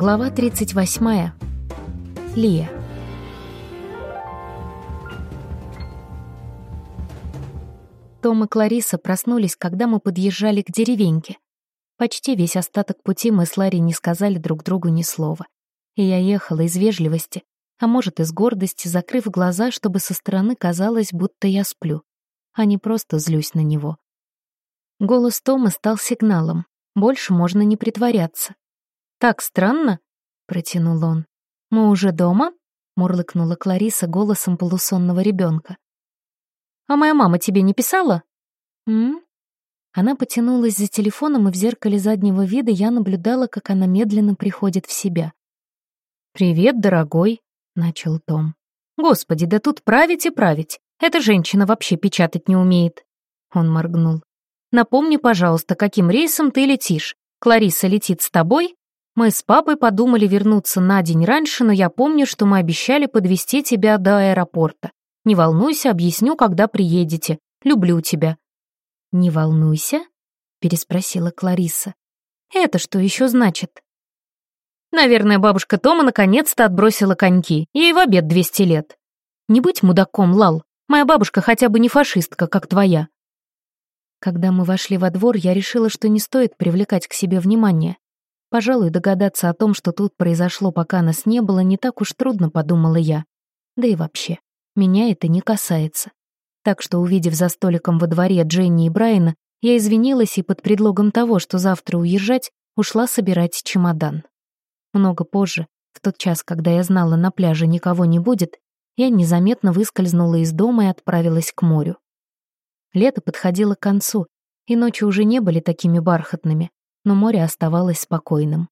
Глава 38. Лия. Том и Клариса проснулись, когда мы подъезжали к деревеньке. Почти весь остаток пути мы с Ларри не сказали друг другу ни слова. И я ехала из вежливости, а может, из гордости, закрыв глаза, чтобы со стороны казалось, будто я сплю, а не просто злюсь на него. Голос Тома стал сигналом. Больше можно не притворяться. «Так странно», — протянул он. «Мы уже дома?» — мурлыкнула Клариса голосом полусонного ребенка. «А моя мама тебе не писала?» «М?» Она потянулась за телефоном, и в зеркале заднего вида я наблюдала, как она медленно приходит в себя. «Привет, дорогой», — начал Том. «Господи, да тут править и править. Эта женщина вообще печатать не умеет». Он моргнул. «Напомни, пожалуйста, каким рейсом ты летишь. Клариса летит с тобой? Мы с папой подумали вернуться на день раньше, но я помню, что мы обещали подвести тебя до аэропорта. Не волнуйся, объясню, когда приедете. Люблю тебя». «Не волнуйся?» — переспросила Клариса. «Это что еще значит?» Наверное, бабушка Тома наконец-то отбросила коньки. Ей в обед 200 лет. Не быть мудаком, Лал. Моя бабушка хотя бы не фашистка, как твоя. Когда мы вошли во двор, я решила, что не стоит привлекать к себе внимание. Пожалуй, догадаться о том, что тут произошло, пока нас не было, не так уж трудно, подумала я. Да и вообще, меня это не касается. Так что, увидев за столиком во дворе Дженни и Брайана, я извинилась и под предлогом того, что завтра уезжать, ушла собирать чемодан. Много позже, в тот час, когда я знала, на пляже никого не будет, я незаметно выскользнула из дома и отправилась к морю. Лето подходило к концу, и ночи уже не были такими бархатными, но море оставалось спокойным.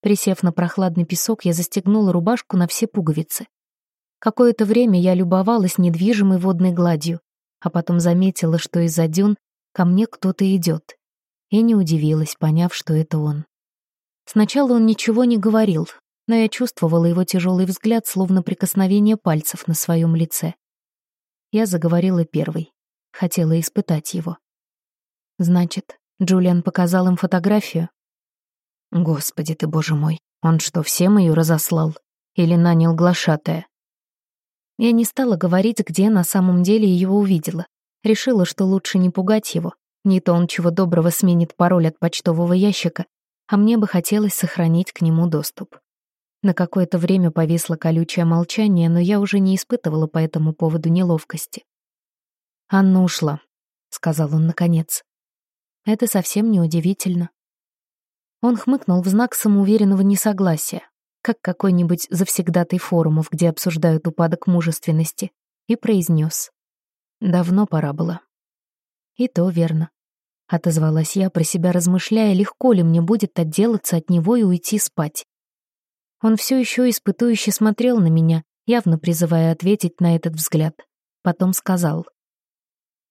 Присев на прохладный песок, я застегнула рубашку на все пуговицы. Какое-то время я любовалась недвижимой водной гладью, а потом заметила, что из-за дюн ко мне кто-то идет, и не удивилась, поняв, что это он. Сначала он ничего не говорил, но я чувствовала его тяжелый взгляд, словно прикосновение пальцев на своем лице. Я заговорила первой, хотела испытать его. Значит, Джулиан показал им фотографию? Господи ты, боже мой, он что, всем ее разослал? Или нанял глашатая? Я не стала говорить, где на самом деле ее увидела. Решила, что лучше не пугать его. Не то он чего доброго сменит пароль от почтового ящика, а мне бы хотелось сохранить к нему доступ. На какое-то время повисло колючее молчание, но я уже не испытывала по этому поводу неловкости. «Анна ушла», — сказал он наконец. «Это совсем не удивительно». Он хмыкнул в знак самоуверенного несогласия, как какой-нибудь завсегдатый форумов, где обсуждают упадок мужественности, и произнес. «Давно пора было». И то верно. — отозвалась я, про себя размышляя, легко ли мне будет отделаться от него и уйти спать. Он все еще испытующе смотрел на меня, явно призывая ответить на этот взгляд. Потом сказал.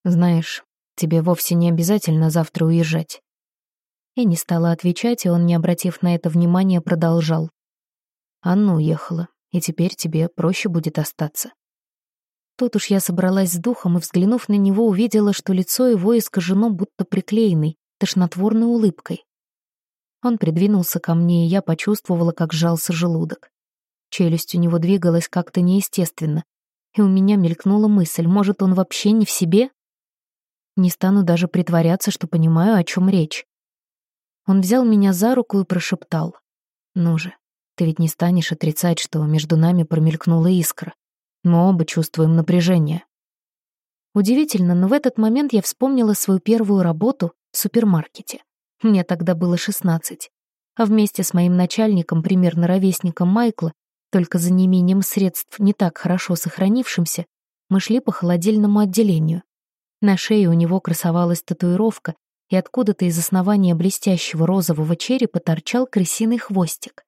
«Знаешь, тебе вовсе не обязательно завтра уезжать». И не стала отвечать, и он, не обратив на это внимания, продолжал. «Анна уехала, и теперь тебе проще будет остаться. Тут уж я собралась с духом и, взглянув на него, увидела, что лицо его искажено будто приклеенной, тошнотворной улыбкой. Он придвинулся ко мне, и я почувствовала, как сжался желудок. Челюсть у него двигалась как-то неестественно, и у меня мелькнула мысль, может, он вообще не в себе? Не стану даже притворяться, что понимаю, о чем речь. Он взял меня за руку и прошептал. «Ну же, ты ведь не станешь отрицать, что между нами промелькнула искра. Мы оба чувствуем напряжение. Удивительно, но в этот момент я вспомнила свою первую работу в супермаркете. Мне тогда было 16. А вместе с моим начальником, примерно ровесником Майкла, только за неимением средств не так хорошо сохранившимся, мы шли по холодильному отделению. На шее у него красовалась татуировка, и откуда-то из основания блестящего розового черепа торчал крысиный хвостик.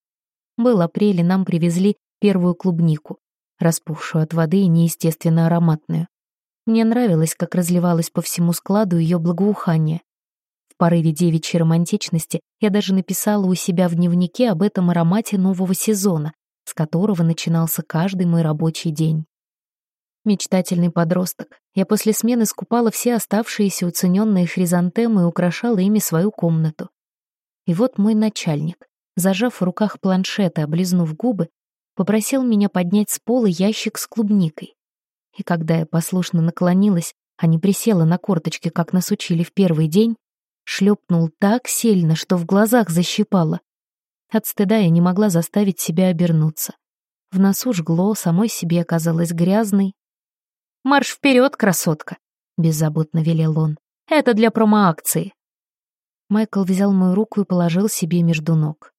Был апрель, и нам привезли первую клубнику распухшую от воды и неестественно ароматную. Мне нравилось, как разливалось по всему складу ее благоухание. В порыве девичьей романтичности я даже написала у себя в дневнике об этом аромате нового сезона, с которого начинался каждый мой рабочий день. Мечтательный подросток. Я после смены скупала все оставшиеся уцененные хризантемы и украшала ими свою комнату. И вот мой начальник, зажав в руках планшет и облизнув губы, попросил меня поднять с пола ящик с клубникой. И когда я послушно наклонилась, а не присела на корточки, как нас учили в первый день, шлепнул так сильно, что в глазах защипало. От стыда я не могла заставить себя обернуться. В носу жгло, самой себе оказалась грязной. «Марш вперед, красотка!» — беззаботно велел он. «Это для промоакции!» Майкл взял мою руку и положил себе между ног.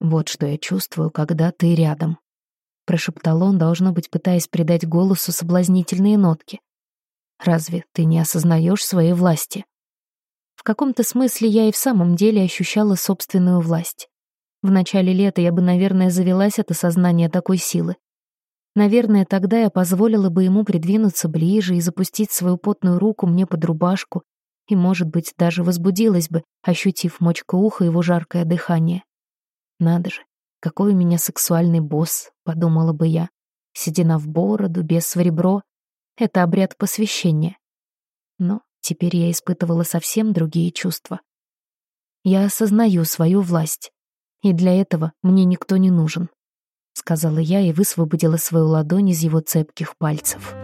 «Вот что я чувствую, когда ты рядом», — прошептал он, должно быть, пытаясь придать голосу соблазнительные нотки. «Разве ты не осознаешь своей власти?» В каком-то смысле я и в самом деле ощущала собственную власть. В начале лета я бы, наверное, завелась от осознания такой силы. Наверное, тогда я позволила бы ему придвинуться ближе и запустить свою потную руку мне под рубашку, и, может быть, даже возбудилась бы, ощутив мочку уха его жаркое дыхание. Надо же, какой у меня сексуальный босс, подумала бы я. Седина в бороду, без в ребро. Это обряд посвящения. Но теперь я испытывала совсем другие чувства. Я осознаю свою власть, и для этого мне никто не нужен, сказала я и высвободила свою ладонь из его цепких пальцев.